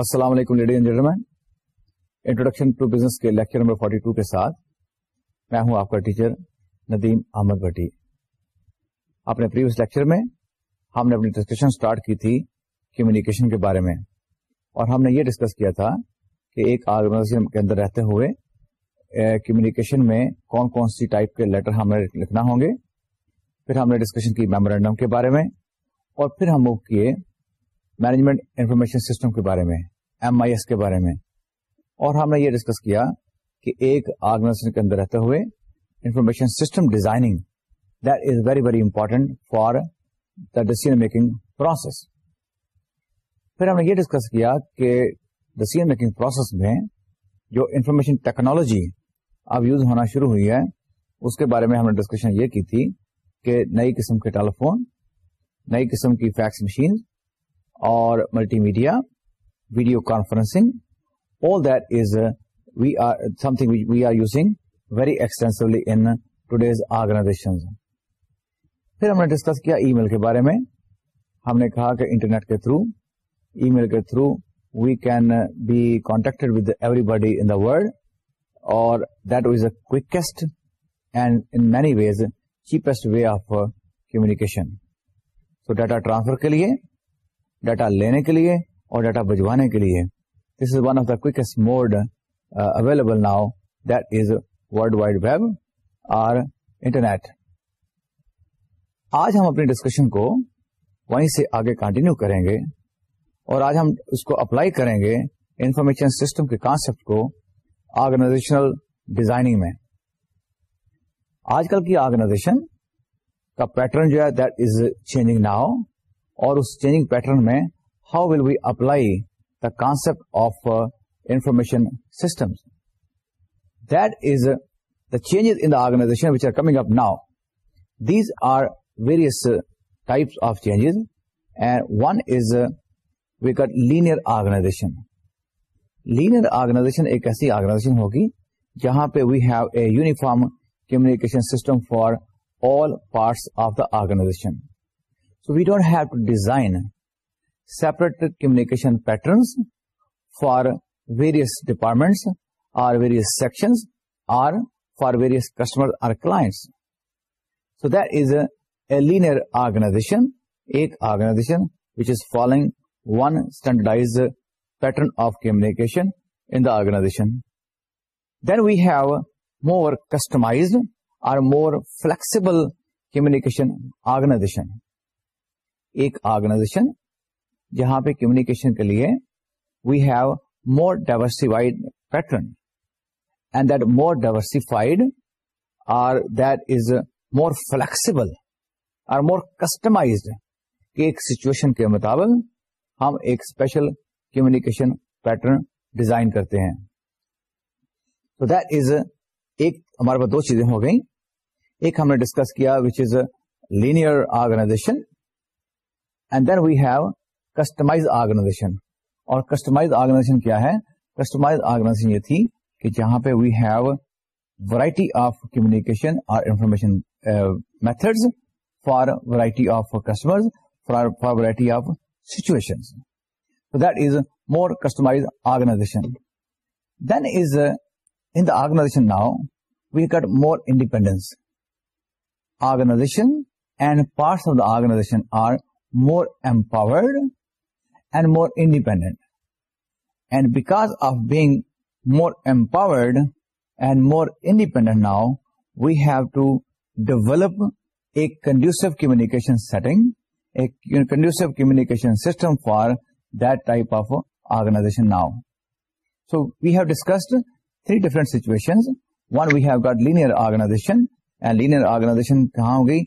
السلام علیکم lady gentleman introduction to business کے کے لیکچر نمبر 42 ساتھ میں ہوں آپ کا ٹیچر ندیم احمد بھٹی اپنے پریویس لیکچر میں ہم نے اپنی ڈسکشن سٹارٹ کی تھی کمیونیکیشن کے بارے میں اور ہم نے یہ ڈسکس کیا تھا کہ ایک آرگنائزیشن کے اندر رہتے ہوئے کمیونیکیشن میں کون کون سی ٹائپ کے لیٹر ہم نے لکھنا ہوں گے پھر ہم نے ڈسکشن کی میمورینڈم کے بارے میں اور پھر ہم کیے مینجمنٹ انفارمیشن سسٹم کے بارے میں ایم آئی ایس کے بارے میں اور ہم نے یہ ڈسکس کیا کہ ایک آرگنائزیشن کے اندر رہتے ہوئے information system designing that is very very important for the decision making process پھر ہم نے یہ ڈسکس کیا کہ ڈسیزن میکنگ پروسیس میں جو انفارمیشن ٹیکنالوجی اب یوز ہونا شروع ہوئی ہے اس کے بارے میں ہم نے ڈسکشن یہ کی تھی کہ نئی قسم کے ٹیلیفون نئی قسم کی فیکس مشین اور multimedia video conferencing all that is we are something we are using very extensively in today's organization پھر ہم نے ڈسکس کیا ای میل کے بارے میں ہم نے کہا کہ انٹرنیٹ کے تھرو ای میل کے through we can be contacted with everybody in the world اور that was the quickest and in many ways cheapest way of communication تو ڈیٹا ٹرانسفر کے لیے ڈیٹا لینے کے لیے اور ڈیٹا بجوانے کے لیے this is one of the quickest mode available now that is world wide web اور انٹرنیٹ آج ہم اپنے ڈسکشن کو وہیں سے آگے کنٹینیو کریں گے اور آج ہم اس کو اپلائی کریں گے انفارمیشن سسٹم کے کانسپٹ کو آرگنائزیشنل ڈیزائننگ میں آج کل کی آرگنائزیشن کا پیٹرن جو ہے دیٹ از چینجنگ ناؤ اور اس چینجنگ پیٹرن میں how will we apply the concept of information system that is the changes in the organization which are coming up now these are various types of changes and one is we call linear organization linear organization ایک ایسی organization ہوگی جہاں پہ we have a uniform communication system for all parts of the organization we don't have to design separate communication patterns for various departments section organize following one standardized pattern of communication organization then we have more customize or more flexible communication organization ایک organization جہاں پہ communication کے لیے we have more diversified pattern and that more diversified or that is more flexible اور more customized کہ ایک situation کے مطابق ہم ایک اسپیشل کمیونیکیشن پیٹرن ڈیزائن کرتے ہیں تو دیٹ از ایک ہمارے پاس دو چیزیں ہو گئیں ایک ہم نے ڈسکس کیا which is linear organization and then we have customize organization اور کسٹمائز آرگنائزیشن کیا ہے کسٹمائز آرگنائزیشن یہ تھی کہ جہاں پہ we have variety of communication اور information methods for variety of customer for variety of situation that is more customize organization then is in the organization now we got more independence organization and parts of the organization are more empowered and more independent. And because of being more empowered and more independent now, we have to develop a conducive communication setting, a conducive communication system for that type of organization now. So we have discussed three different situations. One, we have got linear organization, and linear organization kahan hogi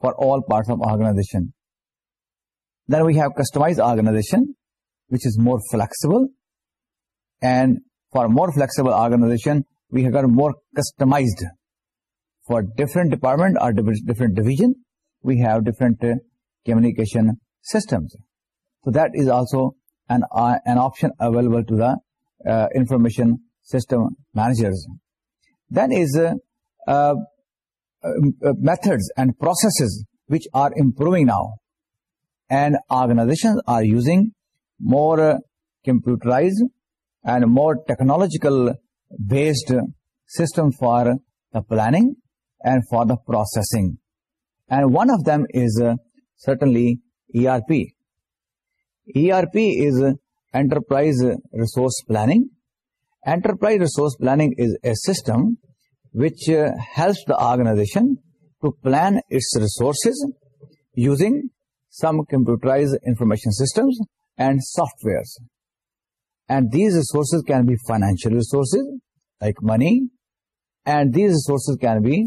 for all parts of organization. Then we have customized organization, which is more flexible. And for more flexible organization, we have got more customized. For different department or different division, we have different uh, communication systems. So that is also an uh, option available to the uh, information system managers. Then is uh, uh, methods and processes which are improving now, and organizations are using more uh, computerized and more technological based system for the planning and for the processing. And one of them is certainly ERP. ERP is Enterprise Resource Planning. Enterprise Resource Planning is a system uh, to plan its resources using some computerize information some and software and these resources can be can resources like money and these resources can be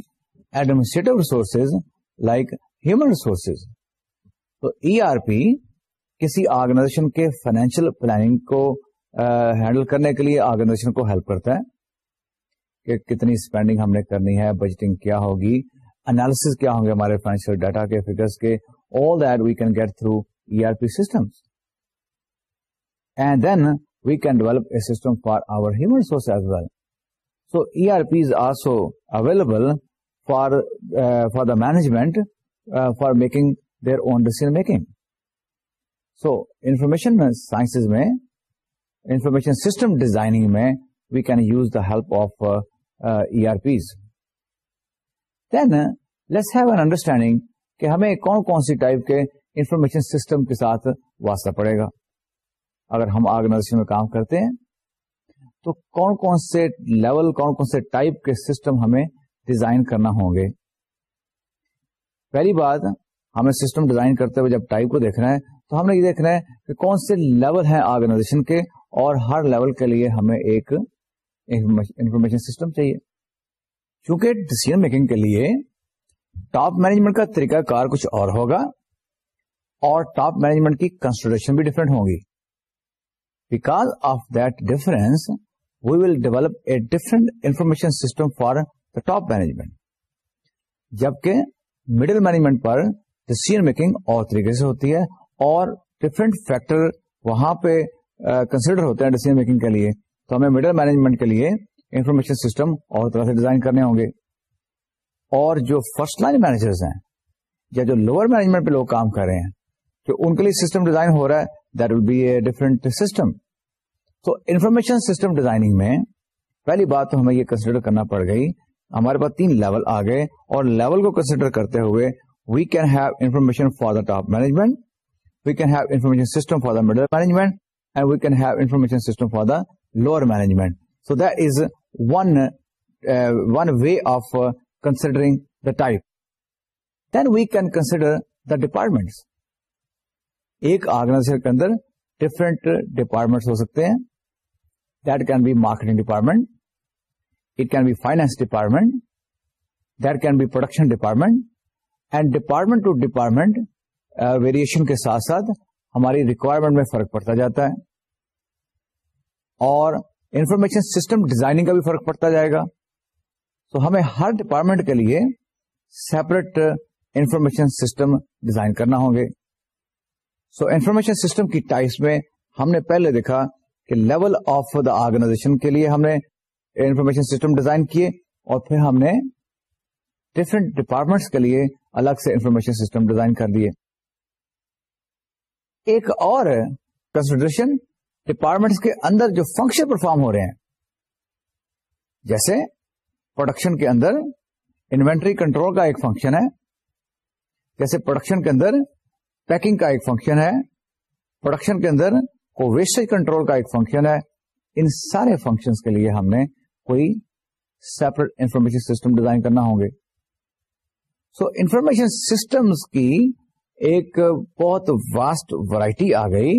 can resources like human resources تو E R P کسی organization کے financial planning کو handle کرنے کے لیے organization کو help کرتا ہے کہ کتنی اسپینڈنگ ہم نے کرنی ہے بجٹنگ کیا ہوگی اینالیس کیا ہوں گے ہمارے فائنینشیل ڈیٹا کے فیگر کے all that we can get through E R P system and then we can develop a system for our human resource as well so E R P is also available for for the management for making their own decision making so information میں science میں information system designing میں we can use the help of understanding e کہ ہمیں کون کون سی type کے information system کے ساتھ واسطہ پڑے گا اگر ہم آرگنائزیشن میں کام کرتے ہیں تو کون کون سے لیول کون کون سے ٹائپ کے سسٹم ہمیں ڈیزائن کرنا ہوں گے پہلی بات ہمیں سسٹم ڈیزائن کرتے ہوئے جب ٹائپ کو دیکھنا ہے تو ہم نے یہ دیکھنا ہے کہ کون سے لیول ہیں آرگنائزیشن کے اور ہر لیول کے لیے ہمیں ایک انفارمیشن سسٹم چاہیے کیونکہ ڈسیزن میکنگ کے لیے ٹاپ مینجمنٹ کا طریقہ کار کچھ اور ہوگا اور ٹاپ مینجمنٹ کی کنسڈریشن بھی ہوں ہوگی because of that difference we will develop a different information system for the top management جبکہ مڈل مینجمنٹ پر ڈسیزن میکنگ اور طریقے سے ہوتی ہے اور ڈفرنٹ فیکٹر وہاں پہ کنسیڈر ہوتے ہیں ڈسیزن میکنگ کے لیے تو ہمیں مڈل مینجمنٹ کے لیے انفارمیشن سسٹم اور طرح سے ڈیزائن کرنے ہوں گے اور جو فرسٹ لائن مینیجرز ہیں یا جو لوور مینجمنٹ پہ لوگ کام کر رہے ہیں جو ان کے لیے سسٹم ڈیزائن ہو رہا ہے that will be a different system تو انفارمیشن سسٹم ڈیزائننگ میں پہلی بات تو ہمیں یہ کنسیڈر کرنا پڑ گئی ہمارے پاس تین لیول آ گئے اور لیول کو کنسیڈر کرتے ہوئے we can have information for the top management we can have information system for the middle management and we can have information system for the management so this one one way of considering the type then we can consider the departments ایک organization کے اندر different departments ہو سکتے ہیں that can be marketing department it can be finance department that can be production department and department to department variation کے ساتھ ساتھ ہماری ریکوائرمنٹ میں فرق پڑتا جاتا ہے اور انفارمیشن سسٹم ڈیزائننگ کا بھی فرق پڑتا جائے گا تو ہمیں ہر ڈپارٹمنٹ کے لیے سیپریٹ انفارمیشن سسٹم ڈیزائن کرنا ہوں گے سو انفارمیشن سسٹم کی ٹائپس میں ہم نے پہلے دیکھا کہ لیول آف دا آرگنائزیشن کے لیے ہم نے انفارمیشن سسٹم ڈیزائن کیے اور پھر ہم نے ڈفرنٹ ڈپارٹمنٹس کے لیے الگ سے انفارمیشن سسٹم ڈیزائن کر دیے ایک اور کنسیڈریشن ڈپارٹمنٹس کے اندر جو فنکشن پرفارم ہو رہے ہیں جیسے پروڈکشن کے اندر انوینٹری کنٹرول کا ایک فنکشن ہے جیسے پروڈکشن کے اندر پیکنگ کا ایک فنکشن ہے پروڈکشن کے اندر کو ویسٹ کنٹرول کا ایک فنکشن ہے ان سارے فنکشن کے لیے ہم نے کوئی سیپریٹ انفارمیشن سسٹم ڈیزائن کرنا ہوں گے سو انفارمیشن سسٹمس کی ایک بہت واسٹ ورائٹی آ گئی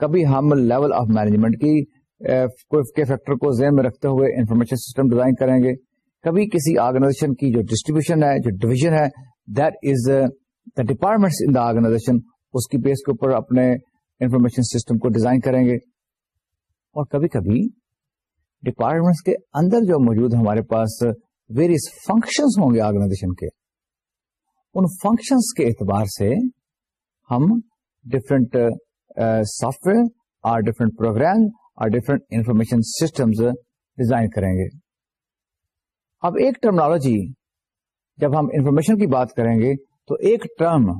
کبھی ہم لیول آف مینجمنٹ کی فیکٹر کو ذہن میں رکھتے ہوئے انفارمیشن سسٹم ڈیزائن کریں گے کبھی کسی آرگنائزیشن کی جو ڈسٹریبیوشن ہے جو ڈویژن ہے that is the department in the organization اس کی بیس کے اوپر اپنے انفارمیشن سسٹم کو ڈیزائن کریں گے اور کبھی کبھی ڈپارٹمنٹس کے اندر جو موجود ہمارے پاس ویریس فنکشن ہوں گے آرگنائزیشن کے ان فنکشنس کے اعتبار سے ہم ڈفرنٹ سافٹ ویئر اور ڈفرنٹ پروگرام اور ڈفرنٹ انفارمیشن سسٹم ڈیزائن کریں گے اب ایک ٹرمنالوجی جب ہم انفارمیشن کی بات کریں گے تو ایک ٹرم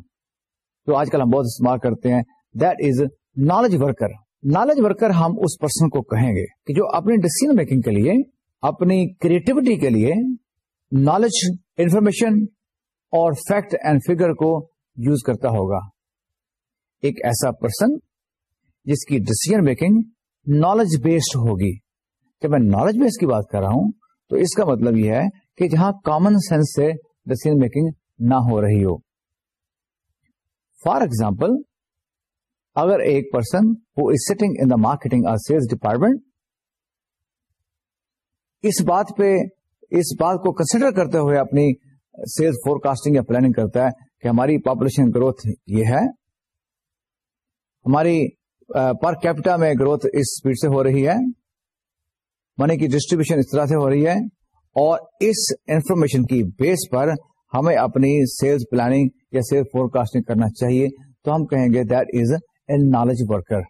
جو آج کل ہم بہت استعمال کرتے ہیں that is knowledge worker knowledge worker ہم اس پرسن کو کہیں گے کہ جو اپنی ڈسیزن میکنگ کے لیے اپنی کریٹیوٹی کے لیے نالج انفارمیشن اور فیکٹ اینڈ فگر کو یوز کرتا ہوگا ایک ایسا پرسن جس کی ڈسیزن میکنگ نالج بیسڈ ہوگی جب میں نالج بیس کی بات کر رہا ہوں تو اس کا مطلب یہ ہے کہ جہاں کامن سینس سے ڈسیزن میکنگ نہ ہو رہی ہو فار ایگزامپل اگر ایک person who is sitting in the marketing اور سیلس ڈپارٹمنٹ اس بات پہ اس بات کو کنسیڈر کرتے ہوئے اپنی سیلس فور کاسٹنگ یا پلاننگ کرتا ہے کہ ہماری پاپولیشن گروتھ یہ ہے ہماری پر کیپٹا میں گروتھ اس اسپیڈ سے ہو رہی ہے منی کی ڈسٹریبیوشن اس طرح سے ہو رہی ہے اور اس انفارمیشن کی بیس پر ہمیں اپنی سیلس پلاننگ یا سیل فور کاسٹنگ کرنا چاہیے تو ہم کہیں گے that is a knowledge worker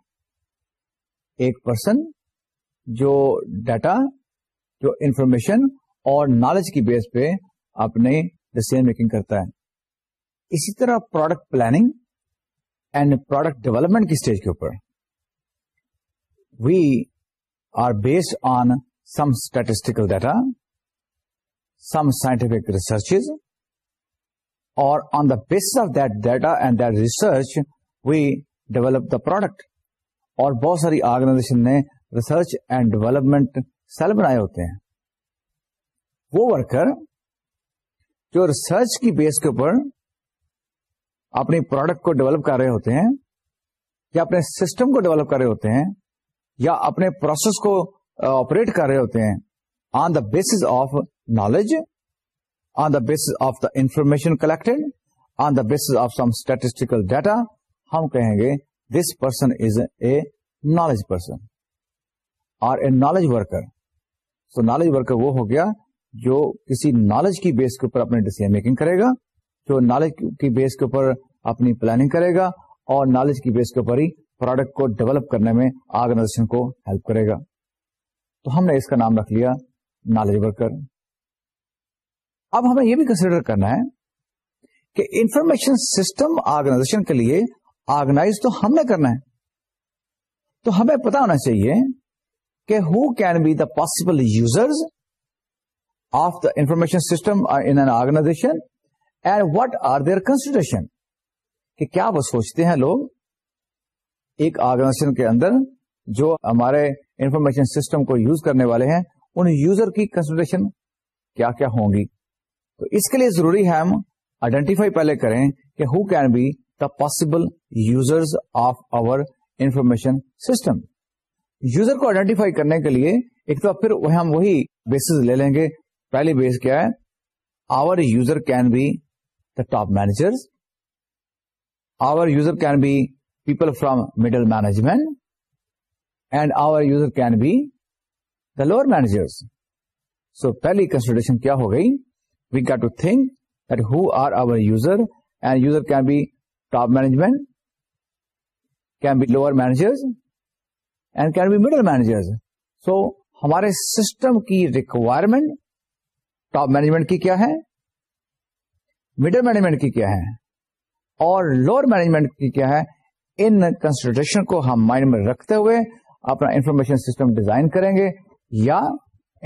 ایک پرسن جو ڈیٹا جو انفارمیشن اور نالج کی بیس پہ اپنے ڈسیزن میکنگ کرتا ہے اسی طرح product planning and product development کی اسٹیج کے اوپر we are based on some statistical data some scientific research اور on the base of that data and that research we develop the product اور بہت ساری آرگنائزیشن نے ریسرچ اینڈ ڈیولپمنٹ سیل بنائے ہوتے ہیں وہ ورکر جو ریسرچ کی بیس کے اوپر اپنی پروڈکٹ کو ڈیولپ کر رہے ہوتے ہیں یا اپنے سسٹم کو ڈیولپ کر رہے ہوتے ہیں یا اپنے پروسیس کو آپریٹ کر رہے ہوتے ہیں on the base of knowledge on the basis of the information collected on the base of some statistical data ہم کہیں گے this person is a knowledge person or a knowledge worker so knowledge worker وہ ہو گیا جو کسی knowledge کی base کے اوپر اپنے ڈیسیزن میکنگ کرے گا جو نالج کی بیس کے اوپر اپنی پلاننگ کرے گا اور نالج کی بیس کے اوپر ہی پروڈکٹ کو ڈیولپ کرنے میں آرگنائزیشن کو ہیلپ کرے گا تو ہم نے اس کا نام رکھ لیا نالج ورکر اب ہمیں یہ بھی کنسیڈر کرنا ہے کہ انفارمیشن سسٹم آرگنائزیشن کے لیے آرگنائز تو ہم نے کرنا ہے تو ہمیں پتا ہونا چاہیے کہ who can be the possible users of the information system in organization and what are their consideration کیا وہ سوچتے ہیں لوگ ایک آرگنائزیشن کے اندر جو ہمارے انفارمیشن سسٹم کو یوز کرنے والے ہیں ان یوزر کی کنسیڈریشن کیا کیا ہوں گی تو اس کے لیے ضروری ہے ہم آئیڈینٹیفائی پہلے کریں کہ who can be the possible user of our information system user کو آئیڈینٹیفائی کرنے کے لیے ایک تو پھر ہم وہی بیسز لے لیں گے پہلی بیس کیا ہے our user can be top manager our user can be people from middle management and our user can be the lower managers so پہلی کنسیڈریشن کیا ہو گئی we got to think that who are our user and user can be top management can be lower managers and can be middle manager so ہمارے system کی requirement top management کی کیا ہے middle management کی کیا ہے اور lower management کی کیا ہے ان کنسلٹریشن کو ہم مائنڈ میں رکھتے ہوئے اپنا انفارمیشن سسٹم ڈیزائن کریں گے یا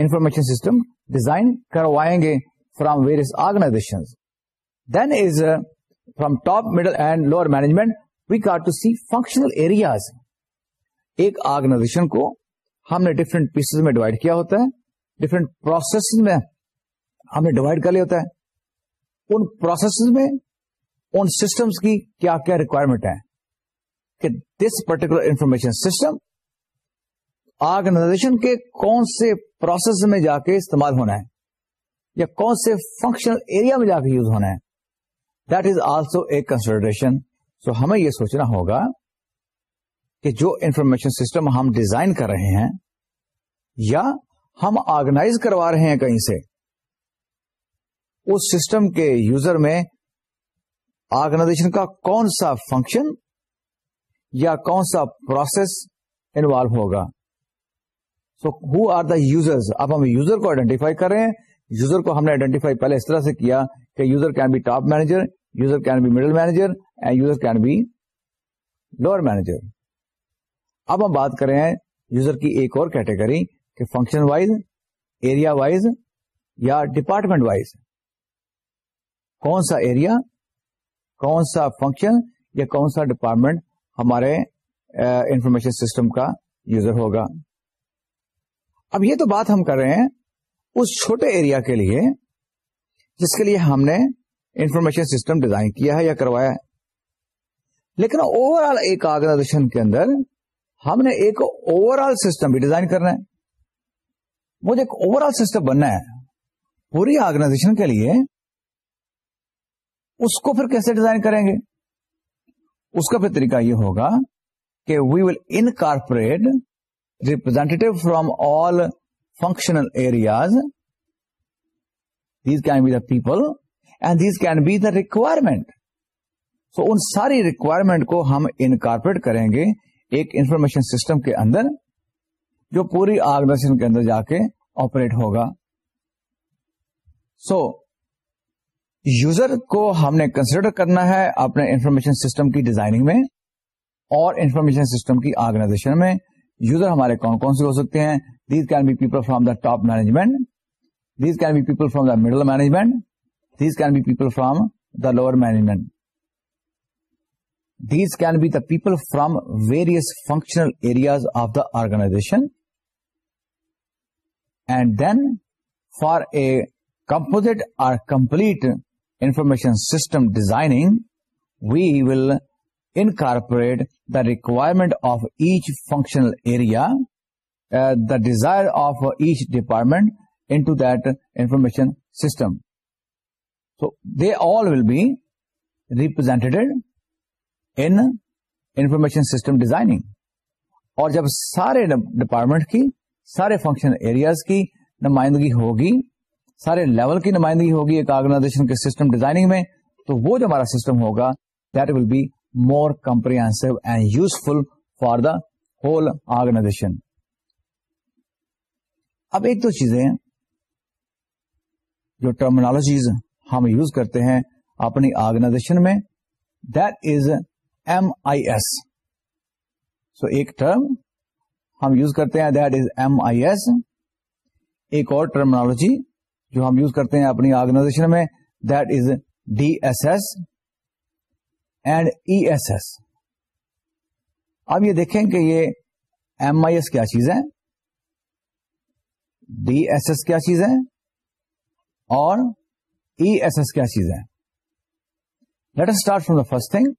انفارمیشن سسٹم ڈیزائن کروائیں گے from various organization then is from top middle and lower management we got to see functional areas ایک آرگنائزیشن کو ہم نے ڈفرنٹ پیسز میں ڈیوائڈ کیا ہوتا ہے ڈفرینٹ پروسیس میں ہم نے ڈیوائڈ کر لیا ہوتا ہے ان پروسیس میں ان سسٹمس کی کیا کیا ریکوائرمنٹ ہے کہ this particular information system organization کے کون سے پروسیس میں جا کے استعمال ہونا ہے یا کون سے فنکشنل ایریا میں جا کے یوز ہونا ہے that is also a consideration so ہمیں یہ سوچنا ہوگا کہ جو انفارمیشن سسٹم ہم ڈیزائن کر رہے ہیں یا ہم آرگنائز کروا رہے ہیں کہیں سے اس سسٹم کے یوزر میں آرگنائزیشن کا کون سا فنکشن یا کون سا پروسیس انوالو ہوگا so who are the user اب ہم یوزر کو آئیڈینٹیفائی کر رہے ہیں یوزر کو ہم نے آئیڈینٹیفائی پہلے اس طرح سے کیا کہ user can be top manager user can be middle manager and user can be lower manager اب ہم بات کر رہے ہیں یوزر کی ایک اور کیٹیگری کہ فنکشن وائز ایریا وائز یا ڈپارٹمنٹ وائز کون سا ایریا کون سا فنکشن یا کون سا ڈپارٹمنٹ ہمارے انفارمیشن سسٹم کا یوزر ہوگا اب یہ تو بات ہم کر رہے ہیں اس چھوٹے ایریا کے لیے جس کے لیے ہم نے انفارمیشن سسٹم ڈیزائن کیا ہے یا کروایا ہے لیکن اوور آل ایک آرگنائزیشن کے اندر ہم نے ایک اوور آل سسٹم بھی ڈیزائن کرنا ہے مجھے ایک اوور آل سسٹم بننا ہے پوری آرگنائزیشن کے لیے اس کو پھر کیسے ڈیزائن کریں گے اس کا پھر طریقہ یہ ہوگا کہ we will incorporate representative from all functional areas these can be the people and these can be the requirement so ان ساری ریکوائرمنٹ کو ہم انکارپوریٹ کریں گے ایک انفارمیشن سسٹم کے اندر جو پوری آرگنائزیشن کے اندر جا کے آپریٹ ہوگا سو so, یوزر کو ہم نے کنسیڈر کرنا ہے اپنے انفارمیشن سسٹم کی ڈیزائننگ میں اور انفارمیشن سسٹم کی آرگنائزیشن میں یوزر ہمارے کون کون سے ہو سکتے ہیں these can be people from the top management these can be people from the middle management these can be people from the lower management these can be the people from various functional areas of the organization and then for a composite or complete information system we we will the requirement the requirement of each functional area the desire of each department into system. System so all all will be represented information system designing. اور جب سارے department کی سارے function areas کی نمائندگی ہوگی سارے level کی نمائندگی ہوگی ایک آرگنائزیشن کے سسٹم ڈیزائننگ میں تو وہ جو ہمارا سسٹم ہوگا that will be more comprehensive and useful for the whole organization اب ایک دو چیزیں جو ٹرمنالوجیز ہم یوز کرتے ہیں اپنی آرگنائزیشن میں that is M I S so ایک ٹرم ہم یوز کرتے ہیں that is M I S ایک اور ٹرمنالوجی جو ہم یوز کرتے ہیں اپنی آرگنائزیشن میں that is D S S and E S S اب یہ دیکھیں کہ یہ ایم آئی ایس کیا چیز ہے ڈی ایس ایس کیا چیز ہے اور ای ایس ایس کیا چیز ہے let's start from the first thing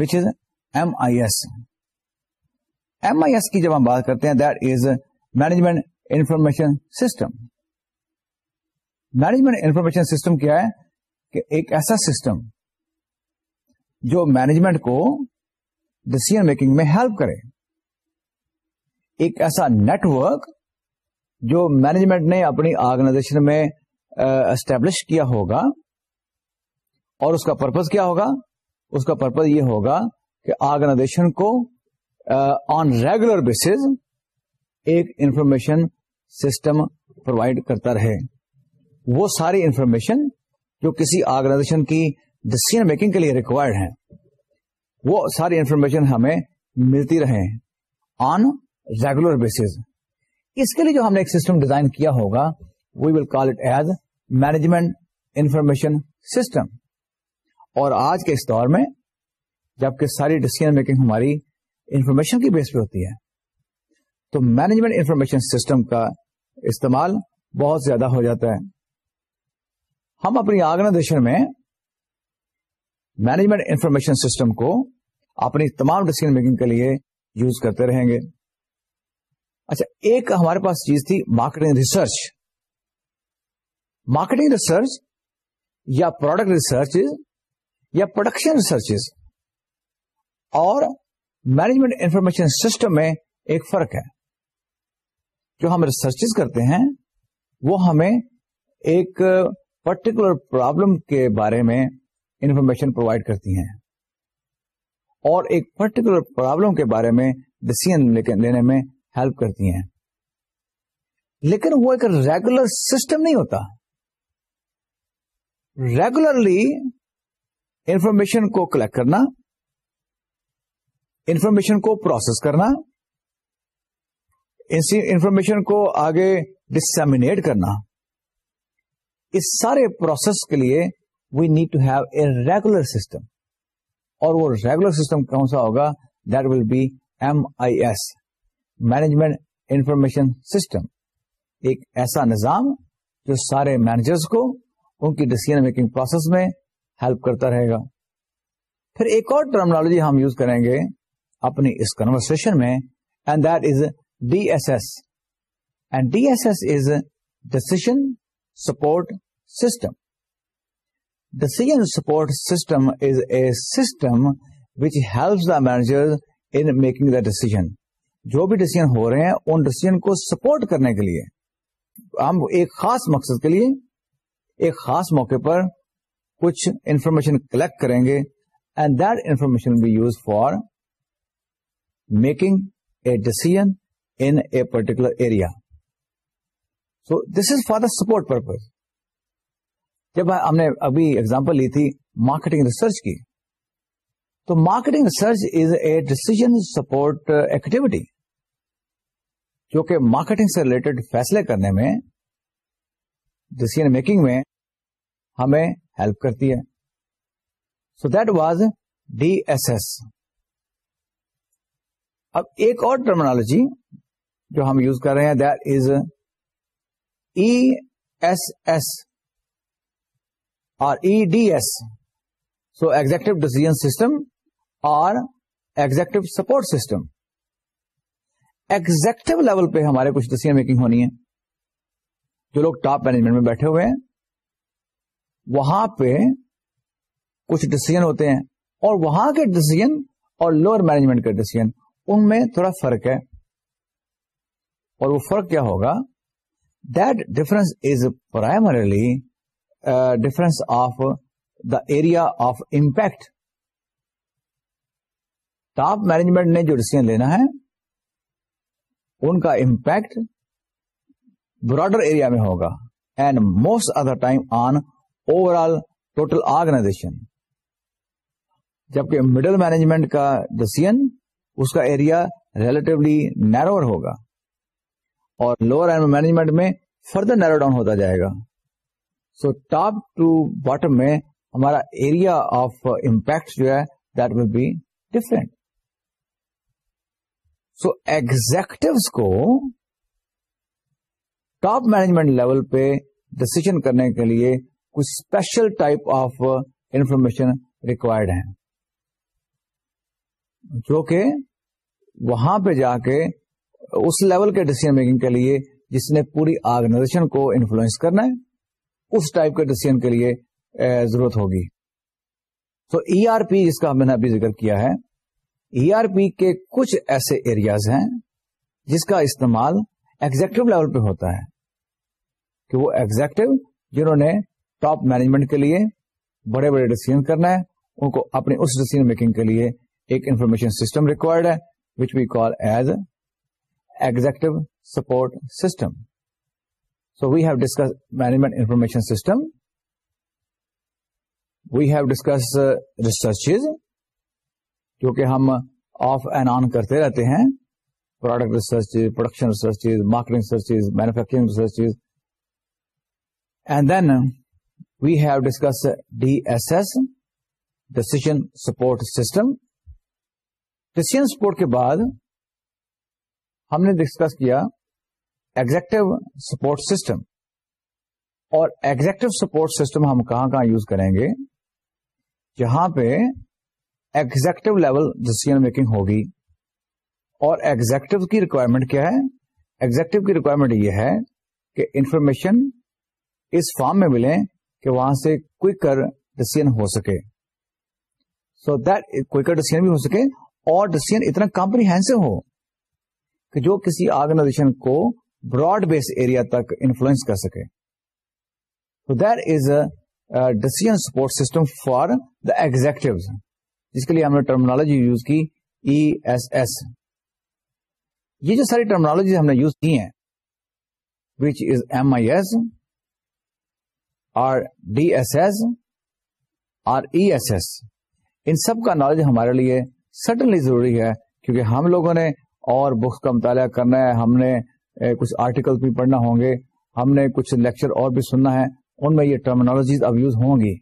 which is M I S M I S کی جب ہم بات کرتے ہیں that is management information system management information system کیا ہے کہ ایک ایسا سسٹم جو مینجمنٹ کو ڈسیزن میکنگ میں ہیلپ کرے ایک ایسا نیٹ ورک جو مینجمنٹ نے اپنی آرگنائزیشن میں اسٹیبلش کیا ہوگا اور اس کا پرپز کیا ہوگا اس کا پرپز یہ ہوگا کہ آرگنائزیشن کو آن ریگولر بیسس ایک انفارمیشن سسٹم پرووائڈ کرتا رہے وہ ساری انفارمیشن جو کسی آرگنائزیشن کی ڈسیزن میکنگ کے لیے ریکوائرڈ ہے وہ ساری انفارمیشن ہمیں ملتی رہے آن ریگولر بیس اس کے لیے جو ہم نے ایک سسٹم ڈیزائن کیا ہوگا we will call it as management information system اور آج کے اس دور میں جبکہ ساری ڈسیزن میکنگ ہماری انفارمیشن کی بیس پہ ہوتی ہے تو مینجمنٹ انفارمیشن سسٹم کا استعمال بہت زیادہ ہو جاتا ہے ہم اپنی آرگنائزیشن میں مینجمنٹ انفارمیشن سسٹم کو اپنی تمام ڈسیزن میکنگ کے لیے یوز کرتے رہیں گے اچھا ایک ہمارے پاس چیز تھی مارکیٹنگ ریسرچ مارکیٹنگ ریسرچ یا پروڈکٹ ریسرچ یا پروڈکشن ریسرچ اور مینجمنٹ انفارمیشن سسٹم میں ایک فرق ہے جو ہم ریسرچ کرتے ہیں وہ ہمیں ایک پرٹیکولر پرابلم کے بارے میں انفارمیشن پرووائڈ کرتی ہیں اور ایک پرٹیکولر پرابلم کے بارے میں ڈسیزن لینے میں ہیلپ کرتی ہیں لیکن وہ ایک ریگولر سسٹم نہیں ہوتا ریگولرلی انفارمیشن کو کلیکٹ کرنا انفارمیشن کو پروسیس کرنا انفارمیشن کو آگے ڈسامیٹ کرنا اس سارے پروسیس کے لیے we need to have a regular system اور وہ ریگولر سسٹم کون سا ہوگا that will be M I S management information system ایک ایسا نظام جو سارے مینیجرس کو ان کی ڈسیزن میکنگ پروسیس میں ہیلپ کرتا رہے گا پھر ایک اور ٹرمنالوجی ہم یوز کریں گے اپنی اس کنورسن میں and and that is is D D S S S S decision support system Decision support system is a system which helps the manager in making the decision. جو بھی decision ہو رہے ہیں ان ڈیسیزن کو support کرنے کے لیے ہم ایک خاص مقصد کے لیے ایک خاص موقع پر کچھ انفارمیشن کلیکٹ کریں گے and that information be use for making a in a particular area so this is for the support purpose جب ہم نے ابھی ایگزامپل لی تھی مارکیٹنگ ریسرچ کی تو marketing research is a decision support activity جو کہ مارکیٹنگ سے ریلیٹڈ فیصلے کرنے میں ڈسیزن میکنگ میں ہمیں ہیلپ کرتی ہے so that was D S S اب ایک اور ٹرمنالوجی جو ہم یوز کر رہے ہیں that is E S S اور E D S so executive decision system اور executive support system executive level پہ ہمارے کچھ ڈسیزن میکنگ ہونی ہے جو لوگ ٹاپ مینجمنٹ میں بیٹھے ہوئے ہیں وہاں پہ کچھ ڈسیزن ہوتے ہیں اور وہاں کے ڈسیزن اور لوور مینجمنٹ کے ڈسیزن ان میں تھوڑا فرق ہے اور وہ فرق کیا ہوگا difference is primarily difference of the area of impact top management نے جو ڈسیزن لینا ہے ان کا امپیکٹ براڈر ایریا میں ہوگا and most of the time on overall total organization جبکہ مڈل مینجمنٹ کا ڈسیزن اس کا ایریا ریلیٹولی نیروور ہوگا اور لوور مینجمنٹ میں فردر نیرو ڈاؤن ہوتا جائے گا سو ٹاپ ٹو باٹم میں ہمارا ایریا آف امپیکٹ جو ہے that will be different so executive کو ٹاپ مینجمنٹ لیول پہ ڈسیزن کرنے کے لیے کچھ special type of information required ہے جو کہ وہاں پہ جا کے اس لیول کے ڈیسی میکنگ کے لیے جس نے پوری آرگنائزیشن کو انفلوئنس کرنا ہے اس ٹائپ کے کے لیے ضرورت ہوگی تو ای آر پی جس کا ہم نے ابھی ذکر کیا ہے ای آر پی کے کچھ ایسے ایریاز ہیں جس کا استعمال ایگزیکٹو لیول پہ ہوتا ہے کہ وہ ایگزیکٹو جنہوں نے ٹاپ مینجمنٹ کے لیے بڑے بڑے ڈیسیزن کرنا ہے ان کو اپنے اس ڈیسیزن میکنگ کے لیے ایک انفارمیشن سسٹم ریکوائرڈ ہے which we call as to support system so we've discuss management information system we have discuss research کیونکہ ہم آف اینڈ آن کرتے رہتے ہیں product research production research marketing researches manufacturing research and then we have discuss D S S decision support system decision support کے بعد ہم نے discuss کیا ایگزیکٹو سپورٹ سسٹم اور ایگزیکٹو سپورٹ سسٹم ہم کہاں کہاں یوز کریں گے جہاں پہ ایگزیکٹو لیول ڈسیزن میکنگ ہوگی اور ایگزیکٹو کی ریکوائرمنٹ کیا ہے ایگزیکٹو کی ریکوائرمنٹ یہ ہے کہ انفارمیشن اس فارم میں ملے کہ وہاں سے کوئکر ڈسیزن ہو سکے سو دیٹ کوئکر ڈسیزن بھی ہو سکے اور ڈسیزن اتنا کمپریہینسو ہو کہ جو کسی آرگنائزیشن کو براڈ بیس ایریا تک انفلوئنس کر سکے تو there is decision support system for the executive جس کے لیے ہم نے ٹرمنالوجی یوز کی ای ایس ایس یہ جو ساری ٹرمنالوجی ہم نے یوز کی ہیں which is M I S or D S S or E S S ان سب کا نالج ہمارے لیے سٹنلی ضروری ہے کیونکہ ہم لوگوں نے اور بکس کا مطالعہ کرنا ہے ہم نے کچھ آرٹیکل بھی پڑھنا ہوں گے ہم نے کچھ لیکچر اور بھی سننا ہے ان میں یہ ٹرمنالوجیز اب یوز ہوں گی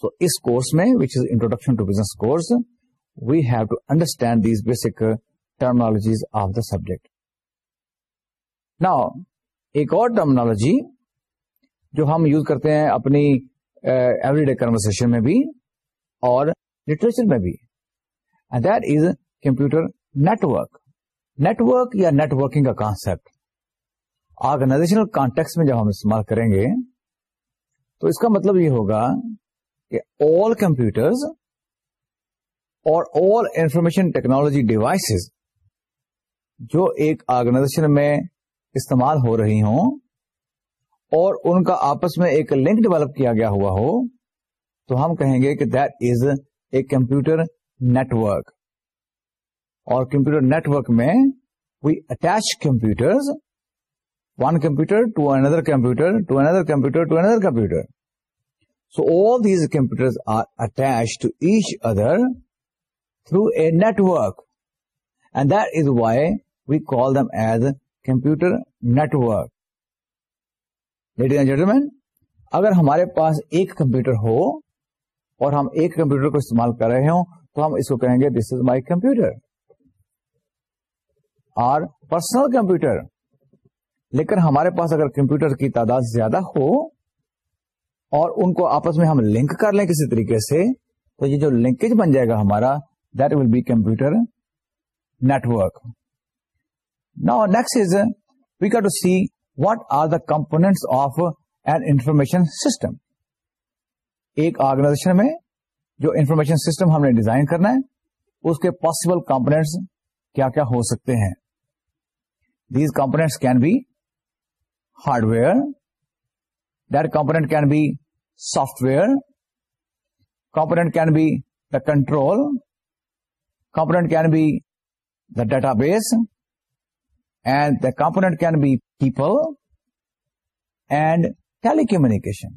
سو اس کورس کورس میں which is introduction to to business we have understand these basic terminologies of the subject نا ایک اور ٹرمنالوجی جو ہم یوز کرتے ہیں اپنی ایوری ڈے کنورسن میں بھی اور لٹریچر میں بھی that is computer network network یا نیٹ ورکنگ کا کانسپٹ آرگنائزیشنل کانٹیکس میں جب ہم استعمال کریں گے تو اس کا مطلب یہ ہوگا کہ آل کمپیوٹر اور آل انفارمیشن ٹیکنالوجی ڈیوائسز جو ایک آرگنائزیشن میں استعمال ہو رہی ہوں اور ان کا آپس میں ایک لنک ڈیولپ کیا گیا ہوا ہو تو ہم کہیں گے کہ that is a computer network اور کمپیوٹر نیٹورک میں we attach computer one computer two another computer two اندر computer two another computer so all these computer are attach to each other through a network and that is why we call them as computer network ladies and gentlemen اگر ہمارے پاس ایک computer ہو اور ہم ایک computer کو استعمال کر رہے ہوں تو ہم اس کو کہیں گے this is my computer or personal computer لیکن ہمارے پاس اگر کمپیوٹر کی تعداد زیادہ ہو اور ان کو آپس میں ہم لنک کر لیں کسی طریقے سے تو یہ جو لنکیج بن جائے گا ہمارا that will be computer network نا next is we key to see what are the component of an information system ایک آرگنائزیشن میں جو انفارمیشن سسٹم ہم نے ڈیزائن کرنا ہے اس کے پاسبل کمپونیٹس کیا کیا ہو سکتے ہیں These components can be hardware, that component can be software, component can be the control, component can be the database, and the component can be people and telecommunication.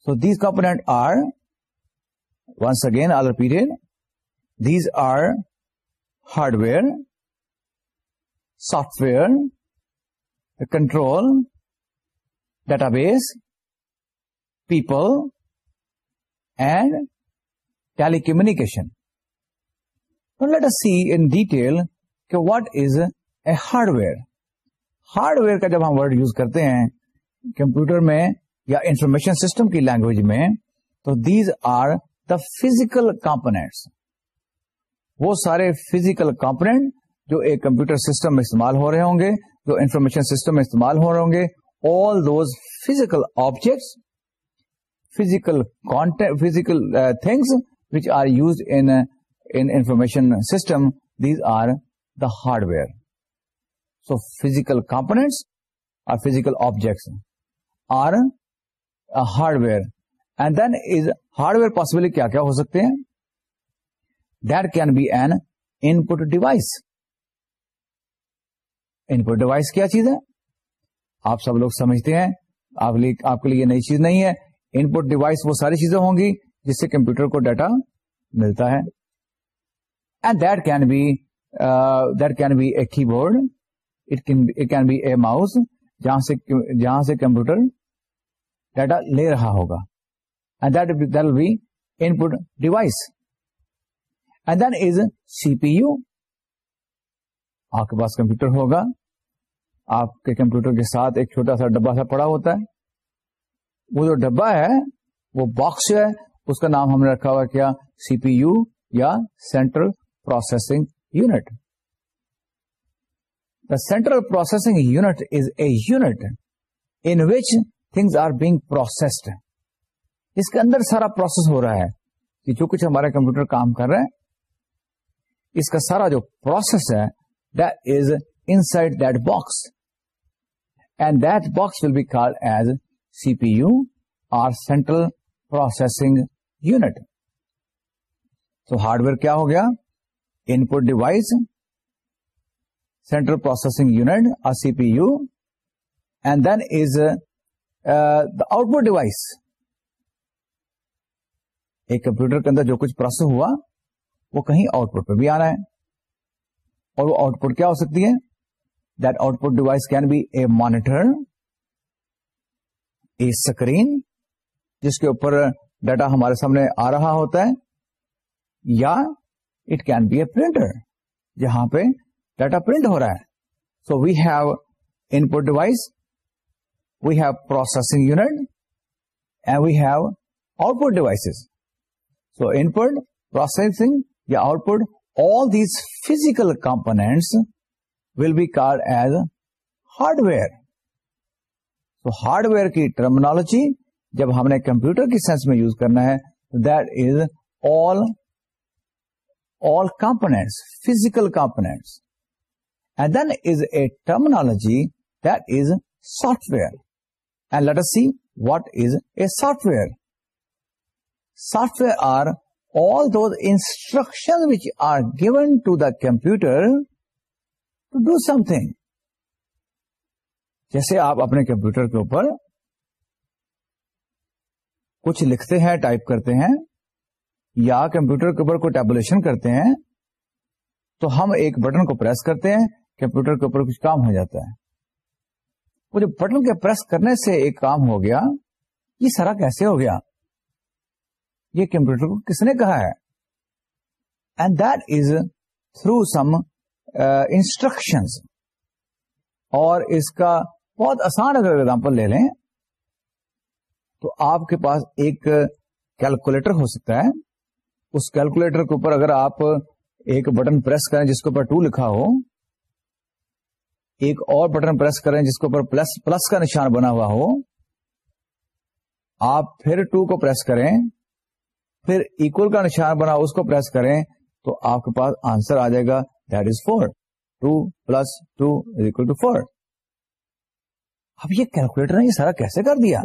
So these components are, once again I'll repeat it, these are hardware, software control database people and telecommunication let a see in detail کہ what is a hardware hardware کا جب ہم word use کرتے ہیں computer میں یا information system کی language میں تو these are the physical components وہ سارے فزیکل کمپونیٹ جو ایک کمپیوٹر سسٹم میں استعمال ہو رہے ہوں گے جو انفارمیشن سسٹم میں استعمال ہو رہے ہوں گے all those physical objects physical physical things which are use information system these are the hardware so physical components are physical objects are hardware and then is hardware possibly کیا کیا ہو سکتے ہیں that can be an input device input device کیا چیز ہے آپ سب لوگ سمجھتے ہیں آپ آپ کے لیے نئی چیز نہیں ہے ان پٹ ڈیوائس وہ ساری چیزیں ہوں گی جس سے کمپیوٹر کو ڈیٹا ملتا ہے and that that can can be be a keyboard it can be a mouse جہاں سے جہاں سے کمپیوٹر ڈیٹا لے رہا ہوگا and that that be input device and then is C P U آپ کے پاس کمپیوٹر ہوگا آپ کے کمپیوٹر کے ساتھ ایک چھوٹا سا ڈبا سا پڑا ہوتا ہے وہ جو ڈبا ہے وہ باکس ہے اس کا نام ہم نے رکھا ہوا کیا سی پی یو یا central processing unit the central processing unit is a unit in which things are being processed اس کے اندر سارا پروسیس ہو رہا ہے کہ جو کچھ ہمارے کمپیوٹر کام کر رہے ہیں اس کا سارا جو پروسیس ہے inside box this will be call as C P U or central processing unit تو ہارڈ ویئر کیا ہو گیا input device central processing unit a C P U and then is the output device ایک computer کے اندر جو کچھ process ہوا وہ کہیں آؤٹ پٹ پہ بھی آنا ہے اور وہ آؤٹ پٹ کیا ہو سکتی ہے that output device can be a monitor, a screen جس کے اوپر ڈیٹا ہمارے سامنے آ رہا ہوتا ہے یا it can be a printer جہاں پہ ڈیٹا پرنٹ ہو رہا ہے so we have input device we have processing unit and we have output devices so input processing یا output all these physical components will be called as hardware hardware کی terminology جب ہم نے computer کی sense میں use کرنا ہے تو that is all all component physical component and then is a terminology software and let us see what is a software software are all instruction which are given to the computer do something جیسے آپ اپنے computer کے اوپر کچھ لکھتے ہیں type کرتے ہیں یا کمپیوٹر کے اوپر کوئی ٹیبولیشن کرتے ہیں تو ہم ایک بٹن کو پریس کرتے ہیں کمپیوٹر کے اوپر کچھ کام ہو جاتا ہے وہ جو بٹن کے پریس کرنے سے ایک کام ہو گیا یہ سارا کیسے ہو گیا یہ کمپیوٹر کو کس نے کہا ہے and that is through some instruction اور اس کا بہت آسان اگر ایگزامپل لے لیں تو آپ کے پاس ایک کیلکولیٹر ہو سکتا ہے اس کیلکولیٹر کے اوپر اگر آپ ایک بٹن پریس کریں جس کے اوپر ٹو لکھا ہو ایک اور بٹن پریس کریں جس کے اوپر پلس پلس کا نشان بنا ہوا ہو آپ پھر ٹو کو پریس کریں پھر ایکول کا نشان بنا اس کو پریس کریں تو آپ کے پاس آنسر آ جائے گا that is for two plus two is equal to four اب یہ کیلکولیٹر نے یہ سارا کیسے کر دیا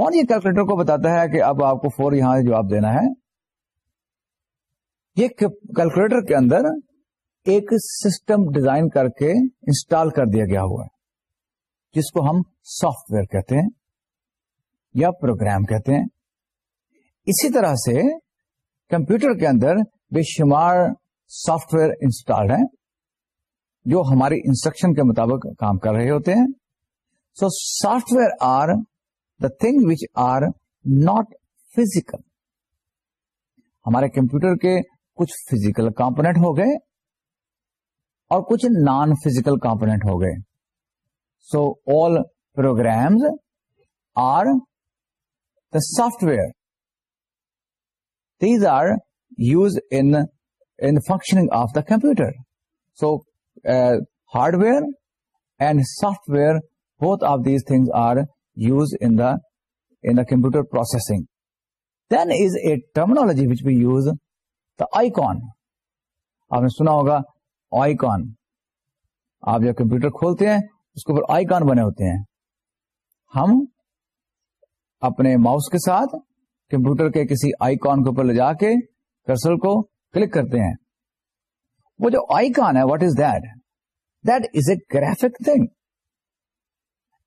کون یہ کیلکولیٹر کو بتاتا ہے کہ اب آپ کو فور یہاں جواب دینا ہے یہ کیلکولیٹر کے اندر ایک سسٹم ڈیزائن کر کے انسٹال کر دیا گیا ہوا ہے جس کو ہم سافٹ ویئر کہتے ہیں یا پروگرام کہتے ہیں اسی طرح سے کمپیوٹر کے اندر بے شمار سافٹ ویئر انسٹالڈ ہیں جو ہماری انسٹرکشن کے مطابق کام کر رہے ہوتے ہیں so software are the thing which are not physical ہمارے کمپیوٹر کے کچھ فزیکل کمپونیٹ ہو گئے اور کچھ نان فزیکل کمپونیٹ ہو گئے so all programs are the software these are use in in functioning of the computer. So, uh, hardware and software, both of these things are used in the in the computer processing. Then is a terminology which we use, the icon. آپ نے سنا ہوگا icon آپ جب computer کھولتے ہیں اس کے اوپر آئیکن بنے ہوتے ہیں ہم اپنے ماؤس کے ساتھ کمپیوٹر کے کسی آئیکن کے اوپر لے جا کے کرسل کو کلک کرتے ہیں وہ جو کان ہے what is that that is a graphic thing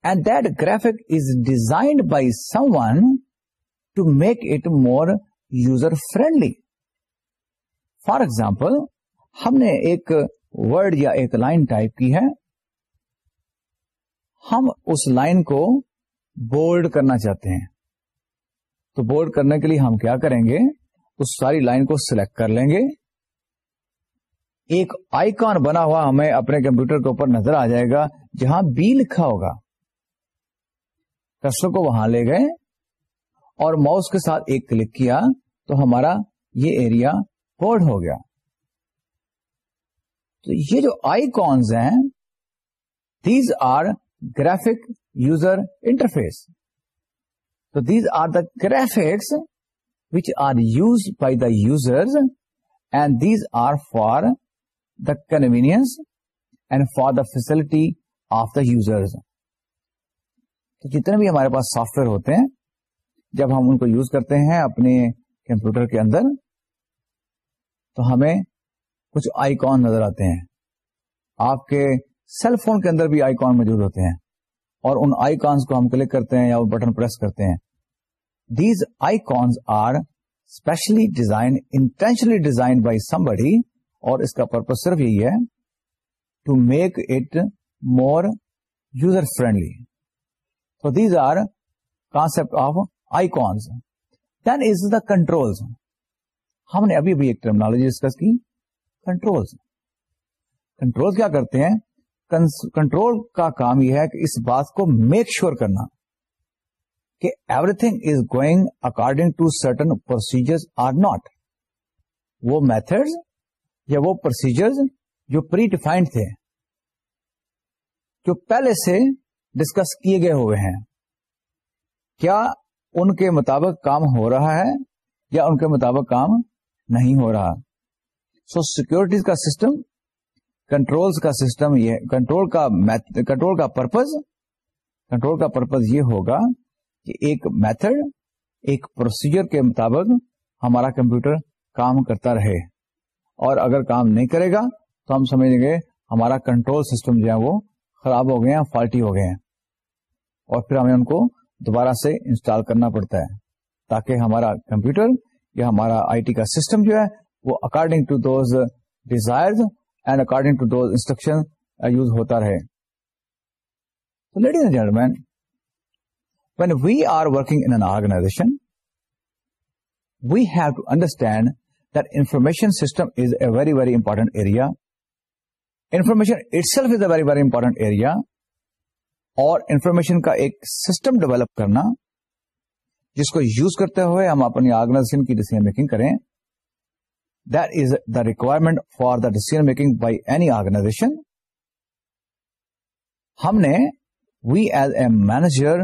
and that graphic is designed by someone to make it more user friendly for example ہم نے ایک ورڈ یا ایک لائن ٹائپ کی ہے ہم اس لائن کو بولڈ کرنا چاہتے ہیں تو بولڈ کرنے کے لیے ہم کیا کریں گے اس ساری لائن کو سلیکٹ کر لیں گے ایک آئی کان بنا ہوا ہمیں اپنے کمپیوٹر کے اوپر نظر آ جائے گا جہاں بی لکھا ہوگا کسر کو وہاں لے گئے اور ماؤس کے ساتھ ایک کلک کیا تو ہمارا یہ ایریا کوڈ ہو گیا تو یہ جو آئی کانز ہیں these are graphic user interface تو these are the graphics which are use by the users and these are for the convenience and for the facility of the users تو جتنے بھی ہمارے پاس سافٹ ویئر ہوتے ہیں جب ہم ان کو یوز کرتے ہیں اپنے کمپیوٹر کے اندر تو ہمیں کچھ آئیکن نظر آتے ہیں آپ کے سیل فون کے اندر بھی آئیکن موجود ہوتے ہیں اور ان آئی کو ہم کلک کرتے ہیں یا وہ بٹن پریس کرتے ہیں these icons are specially design intentionally design by somebody اور اس کا پرپز صرف یہی ہے to make it more user friendly تو these are concept of icons then is the control ہم نے ابھی بھی ایک ٹرمنالوجی ڈسکس کی کنٹرول کنٹرول کیا کرتے ہیں کنٹرول کا کام یہ ہے کہ اس بات کو میک شیور کرنا کہ everything is going according to certain procedure or not وہ میتھڈ یا وہ پروسیجر جو پری ڈیفائنڈ تھے جو پہلے سے ڈسکس کیے گئے ہوئے ہیں کیا ان کے مطابق کام ہو رہا ہے یا ان کے مطابق کام نہیں ہو رہا سو سیکورٹیز کا سسٹم کنٹرول کا سسٹم یہ کنٹرول کا کنٹرول کا پرپز کنٹرول کا پرپز یہ ہوگا کہ ایک میتھڈ ایک پروسیجر کے مطابق ہمارا کمپیوٹر کام کرتا رہے اور اگر کام نہیں کرے گا تو ہم سمجھیں گے ہمارا کنٹرول سسٹم جو ہے وہ خراب ہو گئے ہیں فالٹی ہو گئے ہیں اور پھر ہمیں ان کو دوبارہ سے انسٹال کرنا پڑتا ہے تاکہ ہمارا کمپیوٹر یا ہمارا آئی ٹی کا سسٹم جو ہے وہ according to those desire and according to those instruction use ہوتا رہے تو ladies man we are working we have to understand the information system is a very very important area information very very important اور information کا ایک system develop کرنا جس کو use کرتے ہوئے ہم اپنی آرگنائزیشن کی ڈیسیزن میکنگ کریں does the requirement for the decision making by any organization ہم نے we as a manager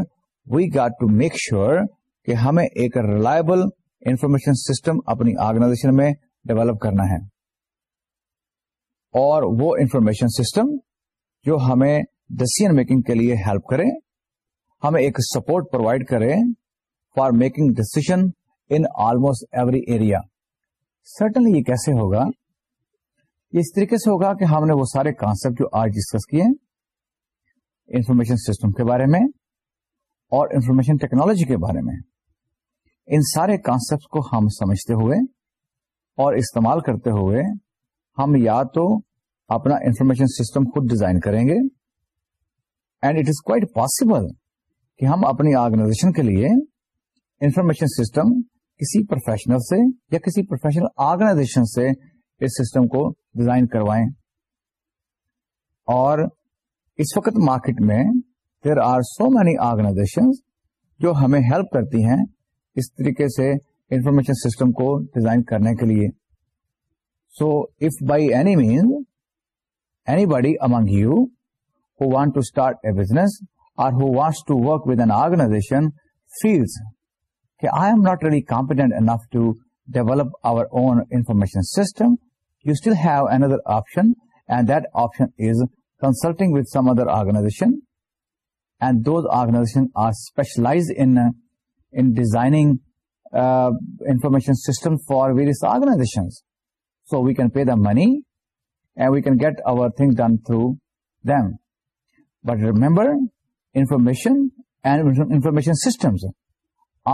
we got to make sure کہ ہمیں ایک ریلائبل انفارمیشن سسٹم اپنی آرگنائزیشن میں ڈیولپ کرنا ہے اور وہ انفارمیشن سسٹم جو ہمیں ڈسیزن میکنگ کے لیے ہیلپ کرے ہمیں ایک سپورٹ پرووائڈ کرے for making decision in almost every area سٹنلی یہ کیسے ہوگا یہ اس طریقے سے ہوگا کہ ہم نے وہ سارے کانسپٹ جو آج ڈسکس کیے انفارمیشن سسٹم کے بارے میں اور انفارمیشن ٹیکنالوجی کے بارے میں ان سارے کانسپٹ کو ہم سمجھتے ہوئے اور استعمال کرتے ہوئے ہم یا تو اپنا انفارمیشن سسٹم خود ڈیزائن کریں گے and it is quite possible کہ ہم اپنی آرگنائزیشن کے لیے انفارمیشن سسٹم کسی پروفیشنل سے یا کسی پروفیشنل آرگنائزیشن سے اس سسٹم کو ڈیزائن کروائیں اور اس وقت مارکیٹ میں there are so many organization جو ہمیں ہیلپ کرتی ہیں اس طریقے سے انفارمیشن سسٹم کو ڈیزائن کرنے کے لیے so if by any man any body among you who want to start a business اور who wants to work with an organization feels that I am not really competent enough to develop our own information system you still have other option and that option is consulting with some other organization and those آرگنا so we can pay the money and we can get everything done through them but remember information systems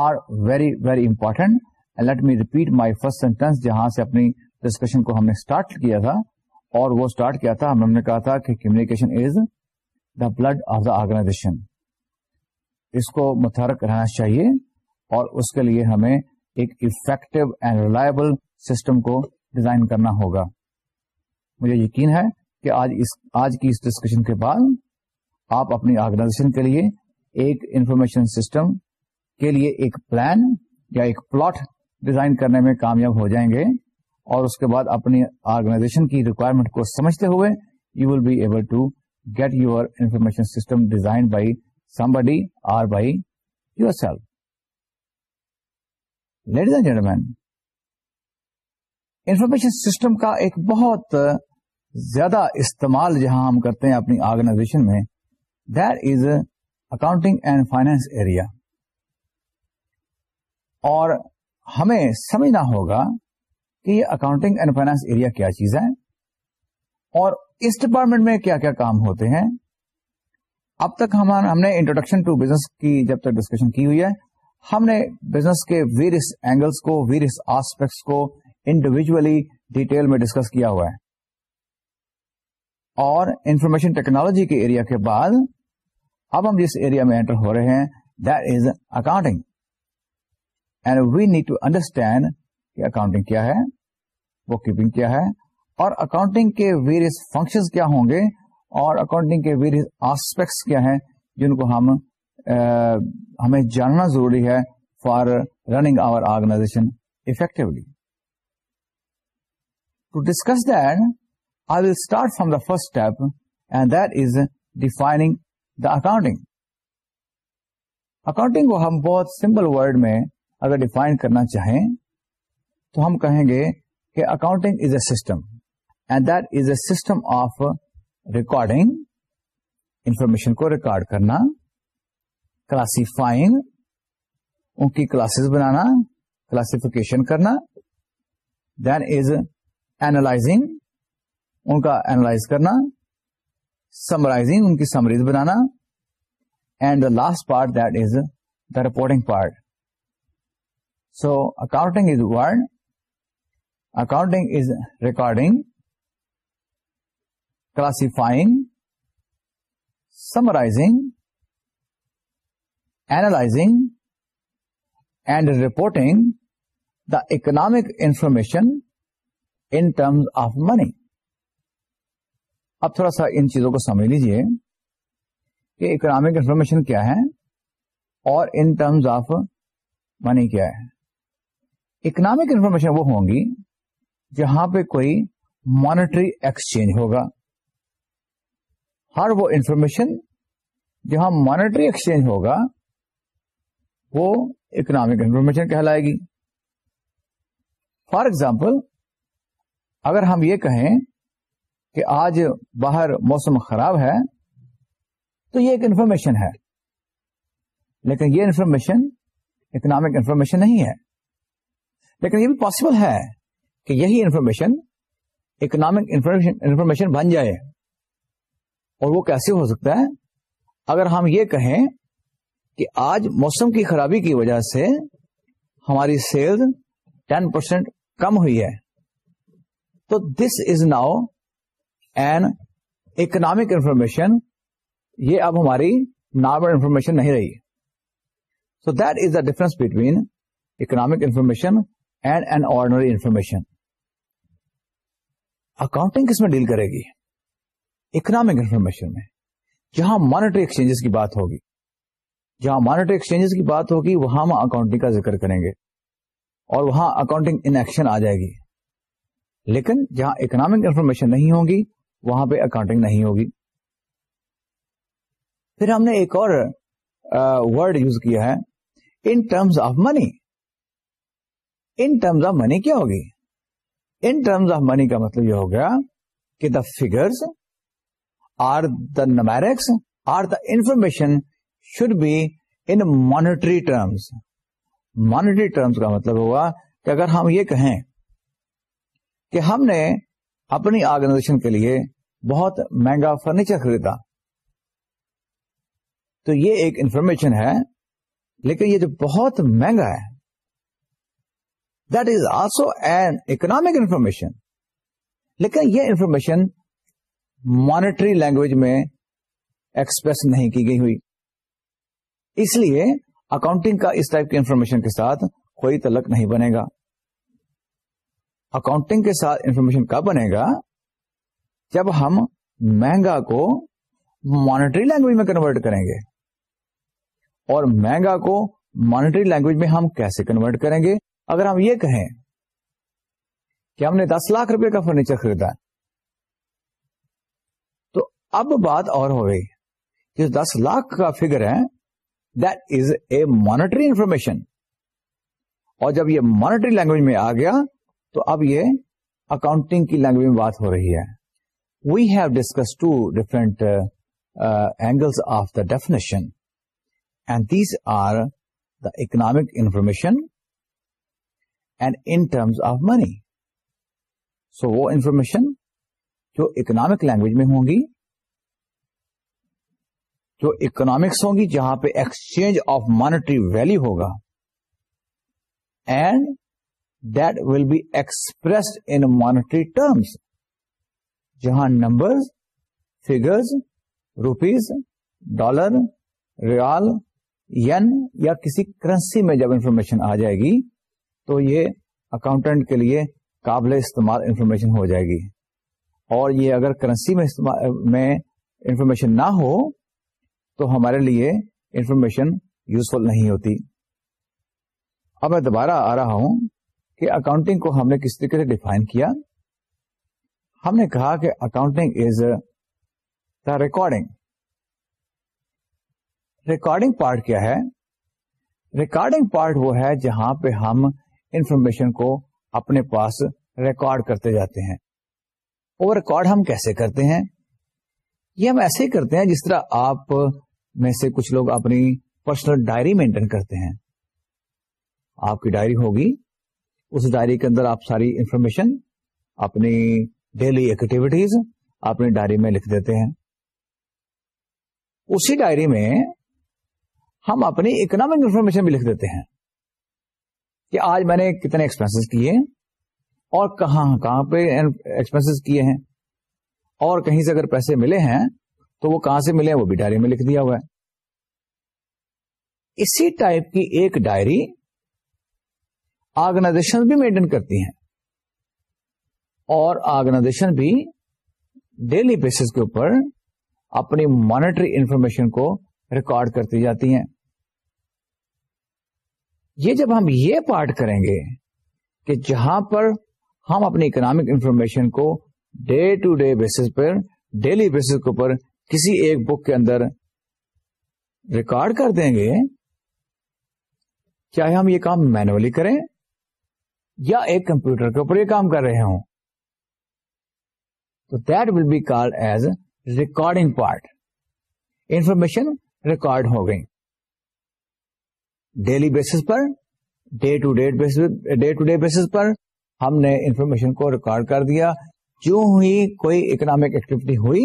are very very important let me repeat my first sentence جہاں سے اپنی discussion کو ہم نے start کیا تھا اور وہ اسٹارٹ کیا تھا ہم نے کہا تھا کہ communication the blood of the organization اس کو متحرک رہنا چاہیے اور اس کے لیے ہمیں ایک افیکٹو اینڈ ریلائبل سسٹم کو ڈیزائن کرنا ہوگا مجھے یقین ہے کہ آج اس آج کی اس ڈسکشن کے بعد آپ اپنی آرگنائزیشن کے لیے ایک انفارمیشن سسٹم کے لیے ایک پلان یا ایک پلاٹ ڈیزائن کرنے میں کامیاب ہو جائیں گے اور اس کے بعد اپنی آرگنائزیشن کی ریکوائرمنٹ کو سمجھتے ہوئے you will be able to get your information system design by somebody or by yourself. Ladies and ladies and system information system کا ایک بہت زیادہ استعمال جہاں ہم کرتے ہیں اپنی آرگنائزیشن میں there is accounting and finance area اور ہمیں سمجھنا ہوگا کہ یہ اکاؤنٹنگ اینڈ فائنینس ایریا کیا چیز ہے اور اس ڈپارٹمنٹ میں کیا کیا کام ہوتے ہیں اب تک ہم نے انٹروڈکشن ٹو بزنس کی جب تک ڈسکشن کی ہوئی ہے ہم نے بزنس کے ویریس اینگلس کو ویریس آسپیکٹس کو انڈیویجلی ڈیٹیل میں ڈسکس کیا ہوا ہے اور انفارمیشن ٹیکنالوجی کے ایریا کے بعد اب ہم جس ایریا میں انٹر ہو رہے ہیں accounting and we need to understand کہ اکاؤنٹنگ کیا ہے بک کیپنگ کیا ہے اور اکاؤنٹنگ کے ویریس فنکشن کیا ہوں گے اور اکاؤنٹنگ کے ویریس آسپیکٹس کیا ہیں جن کو ہم ہمیں جاننا ضروری ہے for running our organization effectively to discuss that I will start from the first step and that is defining the accounting accounting کو ہم بہت سمپل ورڈ میں اگر ڈیفائن کرنا چاہیں تو ہم کہیں گے کہ accounting is a system and that is a system of recording information کو ریکارڈ کرنا کلاسیفائنگ ان کی کلاسز بنانا کلاسیفیکیشن کرنا دین از اینالائزنگ ان کا اینالائز کرنا سمرائزنگ ان کی summaries banana and the last part that is the reporting part so accounting is word accounting is recording classifying summarizing analyzing and reporting the economic information in terms of money اب تھوڑا سا ان چیزوں کو سمجھ لیجیے کہ اکنامک انفارمیشن کیا ہے اور ان ٹرمز آف منی کیا ہے اکنامک انفارمیشن وہ ہوں گی جہاں پہ کوئی مانیٹری ایکسچینج ہوگا ہر وہ انفارمیشن جہاں مانیٹری ایکسچینج ہوگا وہ اکنامک انفارمیشن کہلائے گی فار ایگزامپل اگر ہم یہ کہیں کہ آج باہر موسم خراب ہے تو یہ ایک انفارمیشن ہے لیکن یہ انفارمیشن اکنامک انفارمیشن نہیں ہے لیکن یہ بھی پاسبل ہے کہ یہی انفارمیشن اکنامک انفارمیشن بن جائے اور وہ کیسے ہو سکتا ہے اگر ہم یہ کہیں کہ آج موسم کی خرابی کی وجہ سے ہماری سیلز ٹین پرسینٹ کم ہوئی ہے تو this is now an economic information یہ اب ہماری نارمل انفارمیشن نہیں رہی so that is the difference between economic information and an ordinary information accounting کس میں ڈیل کرے گی اکنامک انفارمیشن میں جہاں مانیٹری ایکسچینجز کی بات ہوگی جہاں مانیٹری ایکسچینجز کی بات ہوگی وہاں ہم اکاؤنٹنگ کا ذکر کریں گے اور وہاں اکاؤنٹنگ ان ایکشن آ جائے گی لیکن جہاں اکنامک انفارمیشن نہیں ہوگی وہاں پہ اکاؤنٹنگ نہیں ہوگی پھر ہم نے ایک اور ورڈ یوز کیا ہے in terms of money in terms of money کیا ہوگی ان ٹرمز آف منی کا مطلب یہ ہو گیا کہ the figures are the numerics are the information should be in monetary terms monetary terms کا مطلب ہوا کہ اگر ہم یہ کہیں کہ ہم نے اپنی آرگنائزیشن کے لیے بہت مہنگا فرنیچر خریدا تو یہ ایک انفارمیشن ہے لیکن یہ جو بہت مہنگا ہے that is also an economic information لیکن یہ انفارمیشن مانیٹری لینگویج میں ایکسپریس نہیں کی گئی ہوئی اس لیے اکاؤنٹنگ کا اس ٹائپ کی انفارمیشن کے ساتھ کوئی تلک نہیں بنے گا اکاؤنٹنگ کے ساتھ انفارمیشن کب بنے گا جب ہم مہنگا کو مانیٹری لینگویج میں کنورٹ کریں گے اور مہنگا کو مانیٹری لینگویج میں ہم کیسے کنورٹ کریں گے اگر ہم یہ کہیں کہ ہم نے دس لاکھ روپے کا فرنیچر خریدا ہے اب بات اور ہو گئی کہ دس لاکھ کا فگر ہے that is a monetary information اور جب یہ مانیٹری لینگویج میں آ گیا تو اب یہ اکاؤنٹنگ کی لینگویج میں بات ہو رہی ہے we have discuss two different angles of the definition and these are the economic information and in terms of money so وہ انفارمیشن جو اکنامک لینگویج میں ہوں گی جو اکنامکس ہوں گی جہاں پہ ایکسچینج آف مانیٹری ویلو ہوگا and that will be express in monetary terms جہاں number figures rupees dollar riyal yen یا کسی کرنسی میں جب انفارمیشن آ جائے گی تو یہ اکاؤنٹنٹ کے لیے قابل استعمال انفارمیشن ہو جائے گی اور یہ اگر کرنسی میں انفارمیشن نہ ہو تو ہمارے لیے انفارمیشن یوزفل نہیں ہوتی اب میں دوبارہ آ رہا ہوں کہ اکاؤنٹنگ کو ہم نے کس طریقے سے ڈیفائن کیا ہم نے کہا کہ accounting is the recording recording part کیا ہے ریکارڈنگ پارٹ وہ ہے جہاں پہ ہم انفارمیشن کو اپنے پاس ریکارڈ کرتے جاتے ہیں وہ ریکارڈ ہم کیسے کرتے ہیں یہ ہم ایسے ہی کرتے ہیں جس طرح آپ میں سے کچھ لوگ اپنی پرسنل ڈائری مینٹین کرتے ہیں آپ کی ڈائری ہوگی اس ڈائری کے اندر آپ ساری انفارمیشن اپنی ڈیلی ایکٹیویٹیز اپنی ڈائری میں لکھ دیتے ہیں اسی ڈائری میں ہم اپنی اکنامک انفارمیشن بھی لکھ دیتے ہیں کہ آج میں نے کتنے ایکسپینسز کیے اور کہاں کہاں پہ ایکسپینسز کیے ہیں اور کہیں سے اگر پیسے ملے ہیں تو وہ کہاں سے ملے ہیں وہ بھی ڈائری میں لکھ دیا ہوا ہے اسی ٹائپ کی ایک ڈائری آرگنائزیشن بھی مینٹین کرتی ہیں اور آرگنائزیشن بھی ڈیلی بیس کے اوپر اپنی مانیٹری انفارمیشن کو ریکارڈ کرتی جاتی ہیں یہ جب ہم یہ پارٹ کریں گے کہ جہاں پر ہم اپنی اکنامک انفارمیشن کو ڈے ٹو ڈے بیسس پر ڈیلی بیسس کے اوپر کسی ایک بک کے اندر ریکارڈ کر دیں گے چاہے ہم یہ کام مینولی کریں یا ایک کمپیوٹر کے اوپر یہ کام کر رہے ہوں تو that will be call as recording part information record ہو گئی daily base per day to day day to day base پر ہم نے انفارمیشن کو ریکارڈ کر دیا جو ہی کوئی اکنامک ایکٹیویٹی ہوئی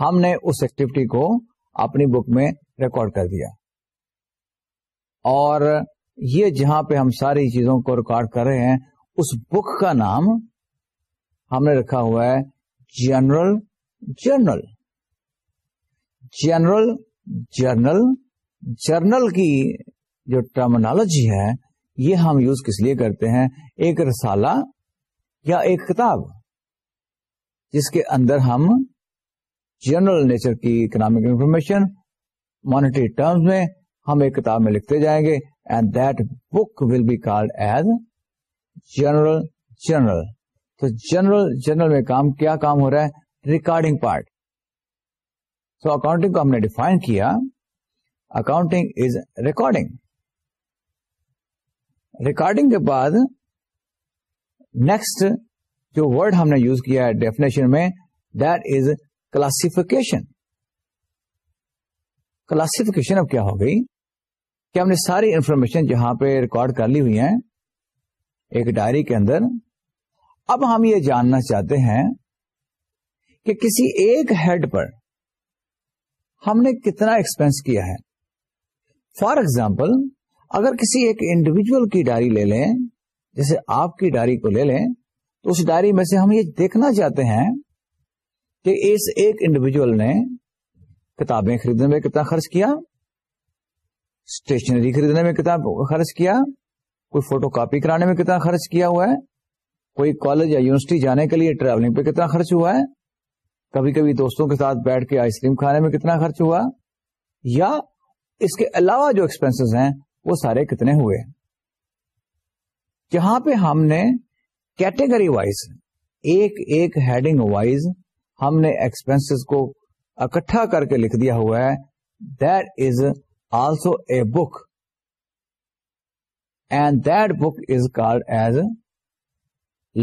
ہم نے اس ایکٹیویٹی کو اپنی بک میں ریکارڈ کر دیا اور یہ جہاں پہ ہم ساری چیزوں کو ریکارڈ کر رہے ہیں اس بک کا نام ہم نے رکھا ہوا ہے general journal general journal journal کی جو ٹرمنالوجی ہے یہ ہم یوز کس لیے کرتے ہیں ایک رسالہ یا ایک کتاب جس کے اندر ہم جنرل نیچر کی اکنامک انفارمیشن مانیٹری ٹرمز میں ہم ایک کتاب میں لکھتے جائیں گے and that book will be called as general general تو جنرل جنرل میں کام کیا کام ہو رہا ہے ریکارڈنگ پارٹ سو اکاؤنٹنگ کو ہم نے ڈیفائن کیا اکاؤنٹنگ از ریکارڈنگ ریکارڈنگ کے بعد نیکسٹ جو ورڈ ہم نے یوز کیا ہے ڈیفینیشن میں دیٹ از کلاسفکیشن کلاسیفیکیشن اب کیا ہو گئی کہ ہم نے ساری انفارمیشن جہاں پہ ریکارڈ کر لی ہوئی ہیں ایک ڈائری کے اندر اب ہم یہ جاننا چاہتے ہیں کہ کسی ایک ہیڈ پر ہم نے کتنا ایکسپینس کیا ہے فار ایگزامپل اگر کسی ایک انڈیویجل کی ڈائری لے لیں جیسے آپ کی ڈائری کو لے لیں تو اس ڈائری میں سے ہم یہ دیکھنا چاہتے ہیں کہ اس ایک انڈیویجل نے کتابیں خریدنے میں کتنا خرچ کیا اسٹیشنری خریدنے میں کتنا خرچ کیا کوئی فوٹو کاپی کرانے میں کتنا خرچ کیا ہوا ہے کوئی کالج یا یونیورسٹی جانے کے لیے ٹریولنگ پہ کتنا خرچ ہوا ہے کبھی کبھی دوستوں کے ساتھ بیٹھ کے آئس کریم کھانے میں کتنا خرچ ہوا یا اس کے علاوہ جو ایکسپینسیز ہیں وہ سارے کتنے ہوئے جہاں پہ ہم نے کیٹیگری وائز ایک ایک ہیڈنگ وائز ہم نے ایکسپینس کو اکٹھا کر کے لکھ دیا ہوا ہے that is also a book and that book is called as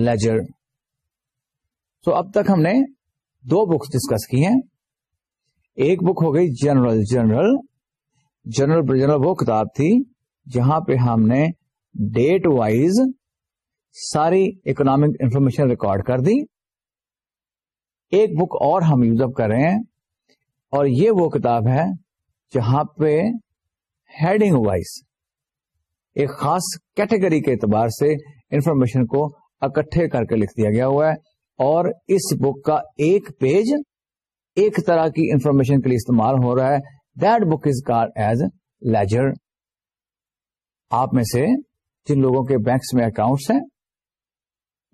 ledger so اب تک ہم نے دو بکس ڈسکس کی ہیں ایک بک ہو گئی جنرل جنرل جنرل جنرل وہ کتاب تھی جہاں پہ ہم نے ڈیٹ وائز ساری اکنامک انفارمیشن ریکارڈ کر دی ایک بک اور ہم یوز اپ کر رہے ہیں اور یہ وہ کتاب ہے جہاں پہ ہیڈنگ وائز ایک خاص کیٹیگری کے اعتبار سے انفارمیشن کو اکٹھے کر کے لکھ دیا گیا ہوا ہے اور اس بک کا ایک پیج ایک طرح کی انفارمیشن کے لیے استعمال ہو رہا ہے that book is called as ledger آپ میں سے جن لوگوں کے بینکس میں اکاؤنٹس ہیں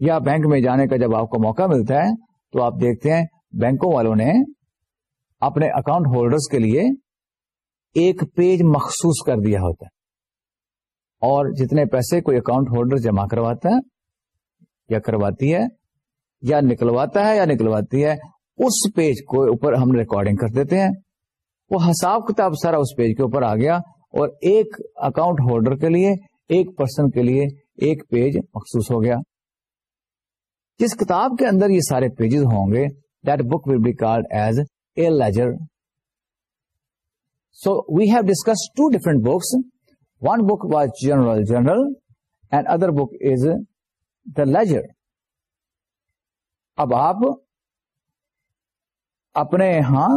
یا بینک میں جانے کا جب آپ کو موقع ملتا ہے تو آپ دیکھتے ہیں بینکوں والوں نے اپنے اکاؤنٹ ہولڈرز کے لیے ایک پیج مخصوص کر دیا ہوتا ہے اور جتنے پیسے کوئی اکاؤنٹ ہولڈر جمع کرواتا ہے یا کرواتی ہے یا نکلواتا ہے یا نکلواتی ہے اس پیج کو اوپر ہم ریکارڈنگ کر دیتے ہیں وہ حساب کتاب سارا اس پیج کے اوپر آ گیا اور ایک اکاؤنٹ ہولڈر کے لیے ایک پرسن کے لیے ایک پیج مخصوص ہو گیا جس کتاب کے اندر یہ سارے پیجز ہوں گے that book will be called as a ledger so we have discuss two different books one book was journal journal and other book is the ledger اب آپ اپنے یہاں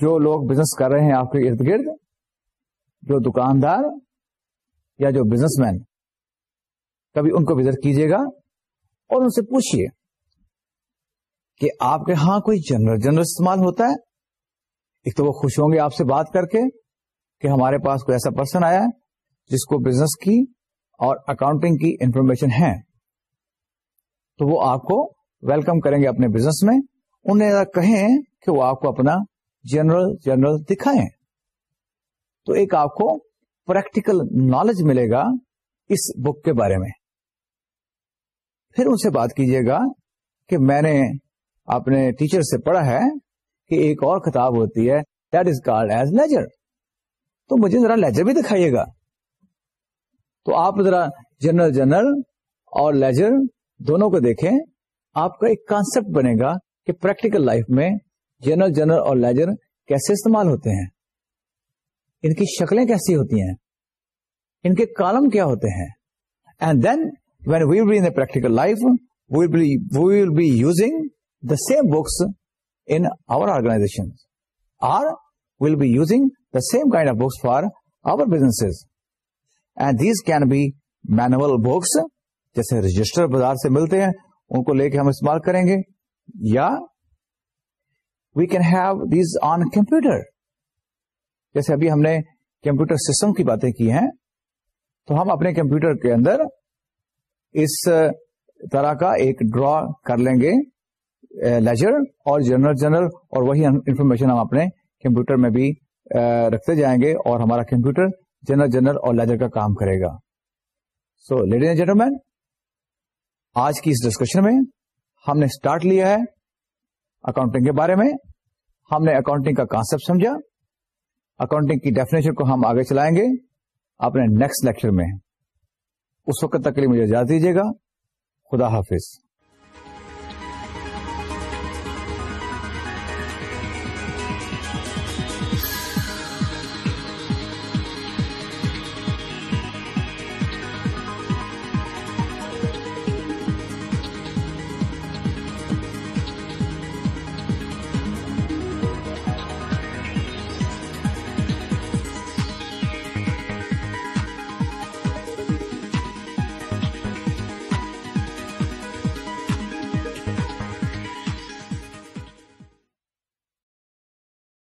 جو لوگ بزنس کر رہے ہیں آپ کے ارد گرد جو دکاندار یا جو بزنس مین کبھی ان کو وزٹ کیجیے گا اور ان سے پوچھئے کہ آپ کے ہاں کوئی جنرل جنرل استعمال ہوتا ہے ایک تو وہ خوش ہوں گے آپ سے بات کر کے کہ ہمارے پاس کوئی ایسا پرسن آیا جس کو بزنس کی اور اکاؤنٹنگ کی انفارمیشن ہے تو وہ آپ کو ویلکم کریں گے اپنے بزنس میں انہیں کہیں کہ وہ آپ کو اپنا جنرل جنرل دکھائیں تو ایک آپ کو پریکٹیکل نالج ملے گا اس بک کے بارے میں پھر ان سے بات کیجیے گا کہ میں نے اپنے ٹیچر سے پڑھا ہے کہ ایک اور کتاب ہوتی ہے دیٹ از ایز لیجر تو مجھے ذرا لیجر بھی دکھائیے گا تو آپ ذرا جنرل جنرل اور لیجر دونوں کو دیکھیں آپ کا ایک کانسپٹ بنے گا کہ پریکٹیکل لائف میں جنرل جنرل اور لیجر کیسے استعمال ہوتے ہیں ان کی شکلیں کیسی ہوتی ہیں ان کے کالم کیا ہوتے ہیں and then we'll practical be using the same And these these can be books, جیسے رجسٹر بازار سے ملتے ہیں ان کو لے کے ہم استعمال کریں گے یا we can have these on computer جیسے ابھی ہم نے کمپیوٹر سسٹم کی باتیں کی ہیں تو ہم اپنے کمپیوٹر کے اندر اس طرح کا ایک ڈرا کر لیں گے لیجر اور جنرل جنرل اور وہی انفارمیشن ہم اپنے کمپیوٹر میں بھی رکھتے جائیں گے اور ہمارا کمپیوٹر جنرل جنرل اور لیجر کا کام کرے گا سو لیڈیز جینٹل مین آج کی اس ڈسکشن میں ہم نے اسٹارٹ لیا ہے اکاؤنٹنگ کے بارے میں ہم نے اکاؤنٹنگ کا کانسپٹ سمجھا اکاؤنٹنگ کی ڈیفینیشن کو ہم آگے چلائیں گے اپنے نیکسٹ لیکچر میں اس وقت تک لیے مجھے اجازت دیجیے گا خدا حافظ